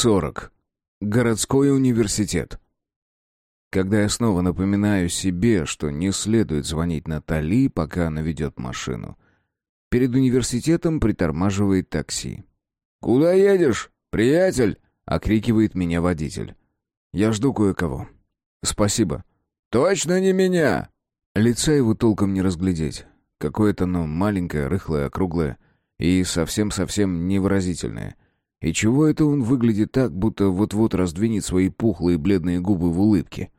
40. Городской университет. Когда я снова напоминаю себе, что не следует звонить Натали, пока она ведет машину, перед университетом притормаживает такси. «Куда едешь, приятель?» — окрикивает меня водитель. «Я жду кое-кого». «Спасибо». «Точно не меня!» Лица его толком не разглядеть. Какое-то оно маленькое, рыхлое, округлое и совсем-совсем невыразительное — и чего это он выглядит так, будто вот-вот раздвинет свои пухлые бледные губы в улыбке?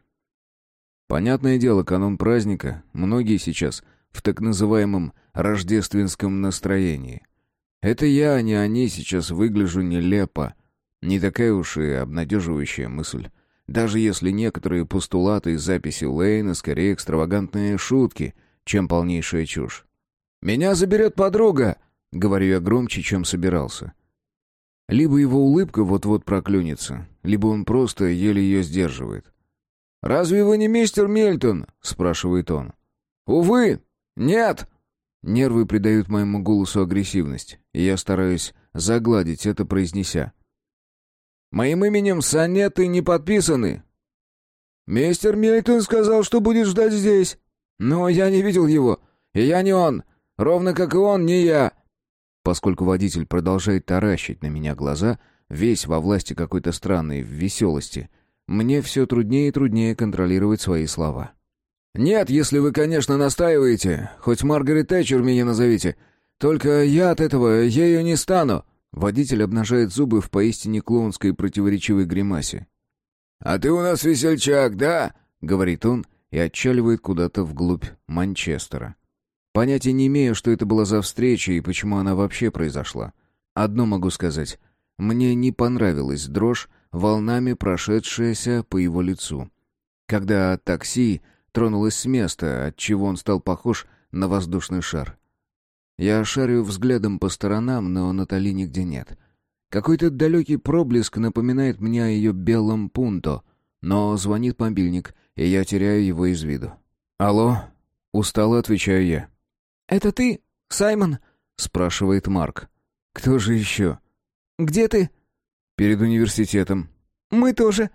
Понятное дело, канон праздника, многие сейчас в так называемом рождественском настроении. Это я, а не они, сейчас выгляжу нелепо. Не такая уж и обнадеживающая мысль. Даже если некоторые постулаты из записи Лейна скорее экстравагантные шутки, чем полнейшая чушь. «Меня заберет подруга!» — говорю я громче, чем собирался. Либо его улыбка вот-вот проклюнется, либо он просто еле ее сдерживает. «Разве вы не мистер Мельтон?» — спрашивает он. «Увы, нет!» Нервы придают моему голосу агрессивность, и я стараюсь загладить это, произнеся. «Моим именем сонеты не подписаны». «Мистер Мельтон сказал, что будет ждать здесь. Но я не видел его, и я не он, ровно как и он, не я. Поскольку водитель продолжает таращить на меня глаза, весь во власти какой-то странной веселости, мне все труднее и труднее контролировать свои слова. «Нет, если вы, конечно, настаиваете. Хоть Маргарет Тэтчер меня назовите. Только я от этого ею не стану». Водитель обнажает зубы в поистине клоунской противоречивой гримасе. «А ты у нас весельчак, да?» — говорит он и отчаливает куда-то вглубь Манчестера. Понятия не имею, что это была за встреча и почему она вообще произошла. Одно могу сказать. Мне не понравилась дрожь, волнами прошедшаяся по его лицу. Когда такси тронулось с места, от чего он стал похож на воздушный шар. Я шарю взглядом по сторонам, но Натали нигде нет. Какой-то далекий проблеск напоминает мне о ее белом пунто, но звонит мобильник, и я теряю его из виду. «Алло?» — устало отвечаю я. «Это ты, Саймон?» — спрашивает Марк. «Кто же еще?» «Где ты?» «Перед университетом». «Мы тоже».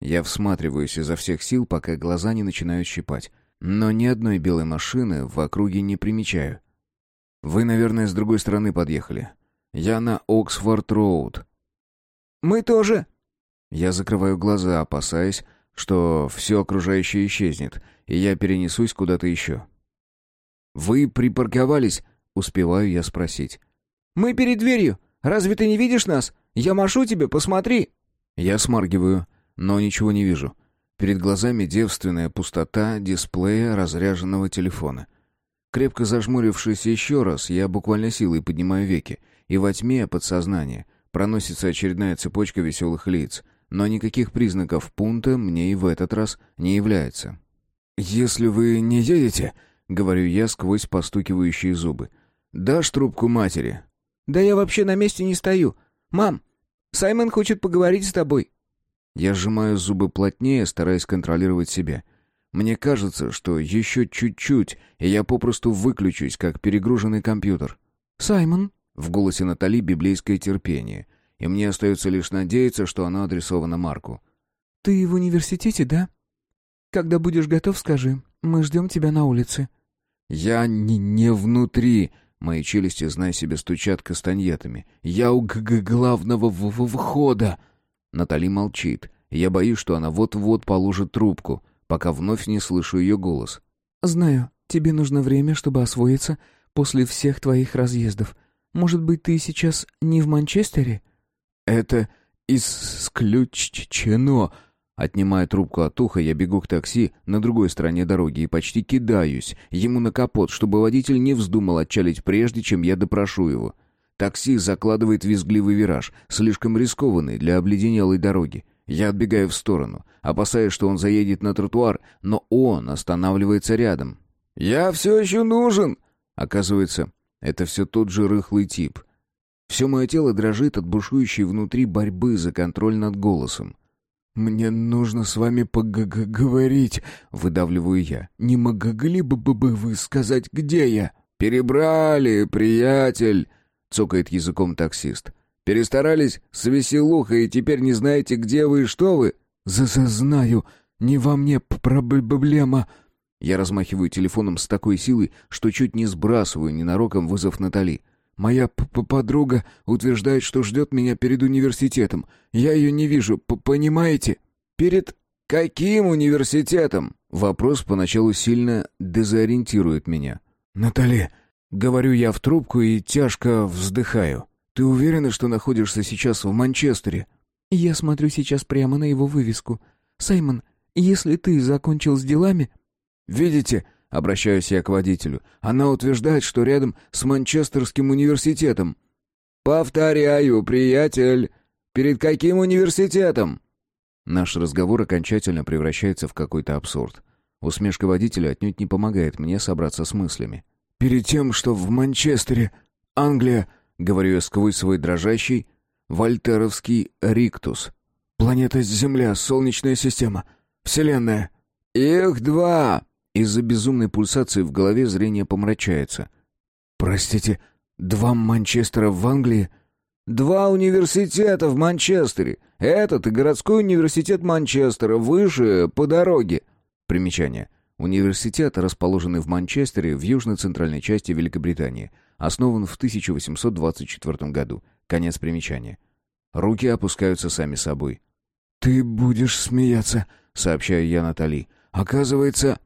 Я всматриваюсь изо всех сил, пока глаза не начинают щипать. Но ни одной белой машины в округе не примечаю. «Вы, наверное, с другой стороны подъехали. Я на Оксфорд-Роуд». «Мы тоже». Я закрываю глаза, опасаясь, что все окружающее исчезнет, и я перенесусь куда-то еще. «Вы припарковались?» — успеваю я спросить. «Мы перед дверью. Разве ты не видишь нас? Я машу тебе, посмотри!» Я смаргиваю, но ничего не вижу. Перед глазами девственная пустота дисплея разряженного телефона. Крепко зажмурившись еще раз, я буквально силой поднимаю веки, и во тьме подсознания проносится очередная цепочка веселых лиц, но никаких признаков пункта мне и в этот раз не является. «Если вы не едете...» — говорю я сквозь постукивающие зубы. «Дашь трубку матери?» «Да я вообще на месте не стою. Мам, Саймон хочет поговорить с тобой». Я сжимаю зубы плотнее, стараясь контролировать себя. Мне кажется, что еще чуть-чуть, и я попросту выключусь, как перегруженный компьютер. «Саймон?» — в голосе Натали библейское терпение. И мне остается лишь надеяться, что оно адресовано Марку. «Ты в университете, да? Когда будешь готов, скажи. Мы ждем тебя на улице». «Я не, не внутри!» Мои челюсти, зная себе, стучат кастаньетами. «Я у г -г главного в -в входа!» Натали молчит. Я боюсь, что она вот-вот положит трубку, пока вновь не слышу ее голос. «Знаю, тебе нужно время, чтобы освоиться после всех твоих разъездов. Может быть, ты сейчас не в Манчестере?» «Это исключено!» Отнимая трубку от уха, я бегу к такси на другой стороне дороги и почти кидаюсь ему на капот, чтобы водитель не вздумал отчалить прежде, чем я допрошу его. Такси закладывает визгливый вираж, слишком рискованный для обледенелой дороги. Я отбегаю в сторону, опасаясь, что он заедет на тротуар, но он останавливается рядом. «Я все еще нужен!» Оказывается, это все тот же рыхлый тип. Все мое тело дрожит от бушующей внутри борьбы за контроль над голосом. «Мне нужно с вами поговорить», — выдавливаю я. «Не могли бы бы вы сказать, где я?» «Перебрали, приятель», — цокает языком таксист. Перестарались с веселухой и теперь не знаете, где вы и что вы?» «За-за-знаю, не во мне проблема». Я размахиваю телефоном с такой силой, что чуть не сбрасываю ненароком вызов Натали. «Моя п -п подруга утверждает, что ждет меня перед университетом. Я ее не вижу, п понимаете?» «Перед каким университетом?» Вопрос поначалу сильно дезориентирует меня. «Натали», — говорю я в трубку и тяжко вздыхаю. «Ты уверена, что находишься сейчас в Манчестере?» «Я смотрю сейчас прямо на его вывеску. Саймон, если ты закончил с делами...» «Видите?» — обращаюсь я к водителю. «Она утверждает, что рядом с Манчестерским университетом». «Повторяю, приятель, перед каким университетом?» Наш разговор окончательно превращается в какой-то абсурд. Усмешка водителя отнюдь не помогает мне собраться с мыслями. «Перед тем, что в Манчестере, Англия, — говорю я сквозь свой дрожащий, вольтеровский риктус. «Планета Земля, Солнечная система, Вселенная». «Их два!» Из-за безумной пульсации в голове зрение помрачается. «Простите, два Манчестера в Англии?» «Два университета в Манчестере. Этот и городской университет Манчестера, выше, по дороге». Примечание. Университет, расположенный в Манчестере, в южно-центральной части Великобритании – Основан в 1824 году. Конец примечания. Руки опускаются сами собой. «Ты будешь смеяться», — сообщаю я Натали. «Оказывается...»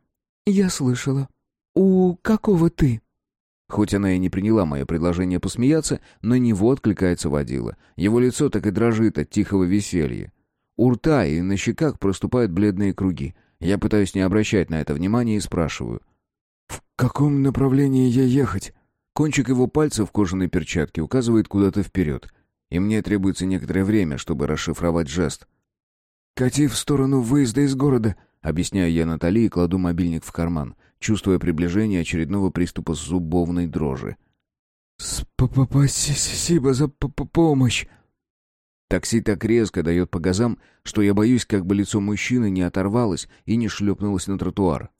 «Я слышала. У какого ты?» Хоть она и не приняла мое предложение посмеяться, но него откликается водила. Его лицо так и дрожит от тихого веселья. У рта и на щеках проступают бледные круги. Я пытаюсь не обращать на это внимания и спрашиваю. «В каком направлении я ехать?» Кончик его пальца в кожаной перчатке указывает куда-то вперед, и мне требуется некоторое время, чтобы расшифровать жест. «Кати в сторону выезда из города», — объясняю я Натали и кладу мобильник в карман, чувствуя приближение очередного приступа зубовной дрожи. «Спасибо за п -п помощь!» Такси так резко дает по газам, что я боюсь, как бы лицо мужчины не оторвалось и не шлепнулось на тротуар.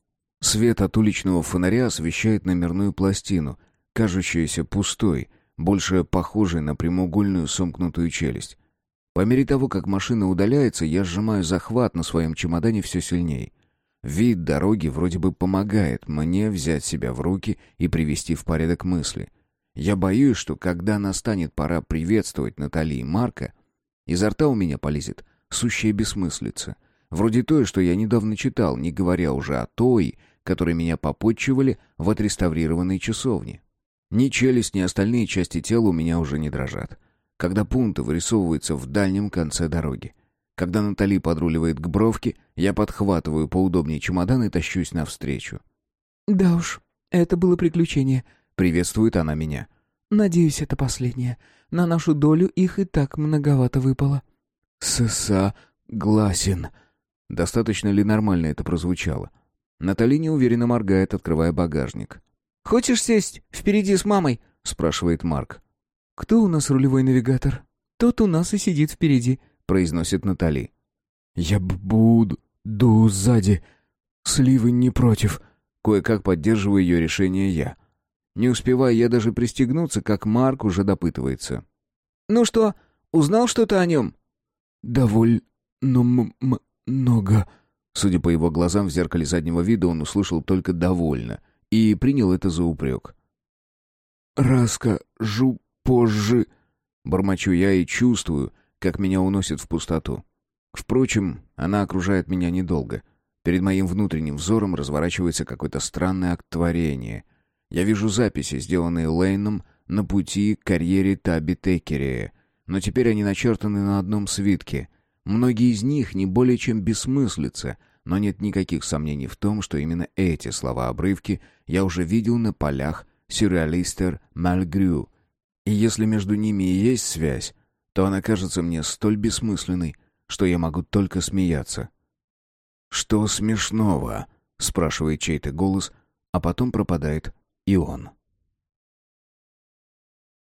Свет от уличного фонаря освещает номерную пластину — кажущаяся пустой, больше похожей на прямоугольную сомкнутую челюсть. По мере того, как машина удаляется, я сжимаю захват на своем чемодане все сильнее. Вид дороги вроде бы помогает мне взять себя в руки и привести в порядок мысли. Я боюсь, что когда настанет пора приветствовать Натали и Марка, изо рта у меня полезет сущая бессмыслица. Вроде той, что я недавно читал, не говоря уже о той, которой меня попотчевали в отреставрированной часовне. Ни челюсть, ни остальные части тела у меня уже не дрожат. Когда пункты вырисовываются в дальнем конце дороги. Когда Натали подруливает к бровке, я подхватываю поудобнее чемодан и тащусь навстречу. «Да уж, это было приключение», — приветствует она меня. «Надеюсь, это последнее. На нашу долю их и так многовато выпало». «Сыса гласен». Достаточно ли нормально это прозвучало? Натали неуверенно моргает, открывая багажник. «Хочешь сесть впереди с мамой?» — спрашивает Марк. «Кто у нас рулевой навигатор?» «Тот у нас и сидит впереди», — произносит Натали. «Я буду сзади. Сливы не против». Кое-как поддерживаю ее решение я. Не успеваю я даже пристегнуться, как Марк уже допытывается. «Ну что, узнал что-то о нем?» «Довольно много». Судя по его глазам в зеркале заднего вида, он услышал только «довольно» и принял это за упрек. «Расскажу позже», — бормочу я и чувствую, как меня уносит в пустоту. Впрочем, она окружает меня недолго. Перед моим внутренним взором разворачивается какой-то странный акт. Я вижу записи, сделанные Лейном на пути к карьере Таби Текерея, но теперь они начертаны на одном свитке. Многие из них не более чем бессмыслица — но нет никаких сомнений в том, что именно эти слова-обрывки я уже видел на полях сюрреалистер Мальгрю. И если между ними и есть связь, то она кажется мне столь бессмысленной, что я могу только смеяться. «Что смешного?» — спрашивает чей-то голос, а потом пропадает и он.